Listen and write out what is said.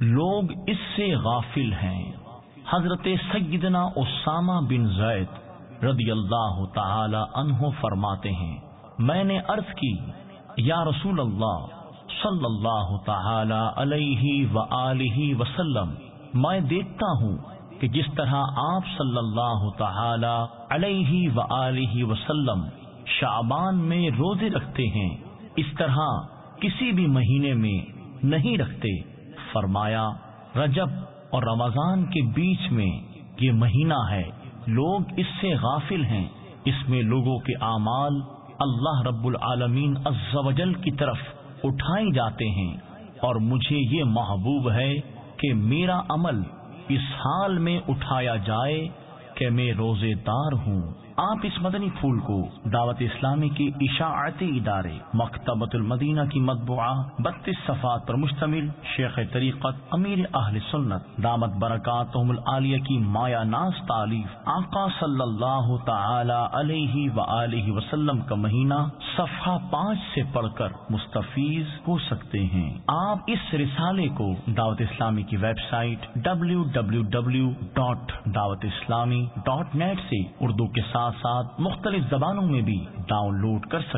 لوگ اس سے غافل ہیں۔ حضرت سیدنا اسامہ بن زید رضی اللہ تعالی عنہ فرماتے ہیں، میں نے عرض کی، یا رسول اللہ صلی اللہ تعالی علیہ و وسلم، میں دیکھتا ہوں کہ جس طرح آپ صلی اللہ تعالی علیہ و وسلم شعبان میں روزے رکھتے ہیں، اس طرح کسی بھی مہینے میں نہیں رکھتے۔ فرمایا، رجب اور رمضان کے بیچ میں یہ مہینہ ہے، لوگ اس سے غافل ہیں۔ اس میں لوگوں کے اعمال اللہ رب العالمین عز و جل کی طرف اٹھائے جاتے ہیں۔ اور مجھے یہ محبوب ہے کہ میرا عمل اس حال میں اٹھایا جائے کہ میں روزے دار ہوں۔ آپ اس مدنی پھول کو دعوت اسلامی کی اشاعتی ادارے مکتبۃ المدینہ کی مطبوعہ بتیس صفات پر مشتمل شیخ طریقت امیر اہل سنت دامت برکات العالیہ کی مایا ناز تعلیف آقا صلی اللہ تعالی علیہ و وسلم کا مہینہ صفحہ پانچ سے پڑھ کر مستفیض ہو سکتے ہیں۔ آپ اس رسالے کو دعوت اسلامی کی website W W W dot Dawat Islami dot net سے اردو کے ساتھ ساتھ مختلف زبانوں میں بھی ڈاؤن لوڈ کر سکتے